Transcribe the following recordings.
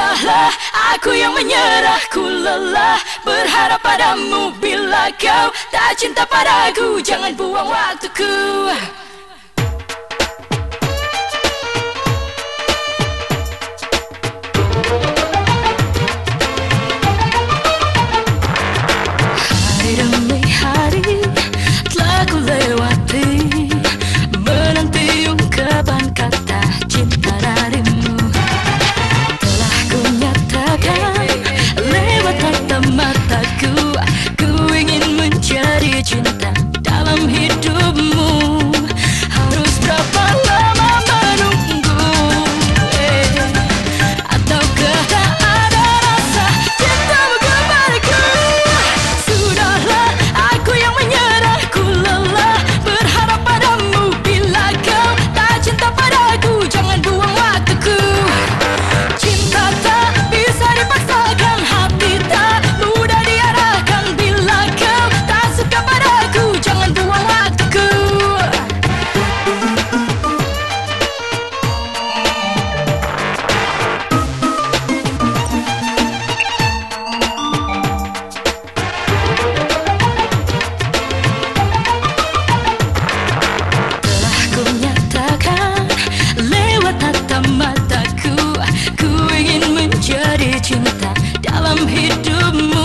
Sudahlah aku yang menyerah. Ku lelah berharap padamu. Bila kau tak cinta padaku Jangan buang waktuku I'm here to hidupmu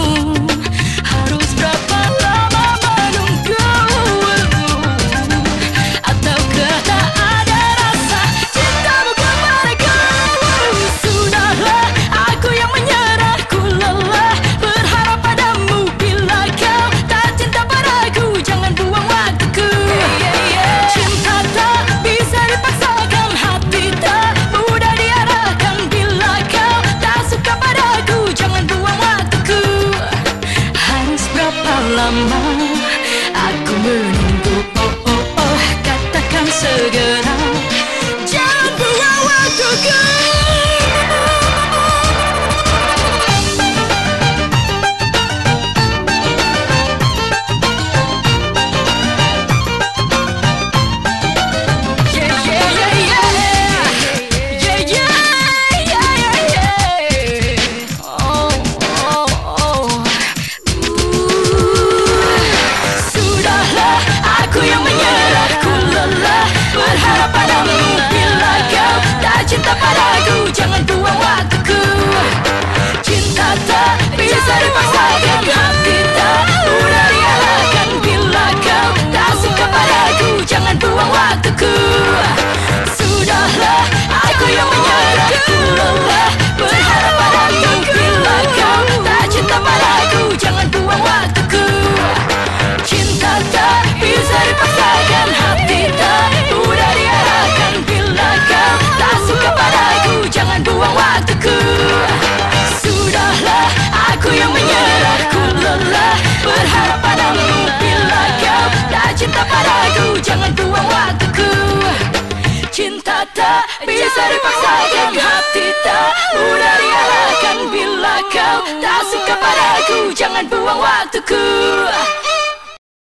cinta pada aku Jangan ku bisa dipaksakan. Hati tak mudah diarahkan. Bila kau tak suka padaku jangan buang waktuku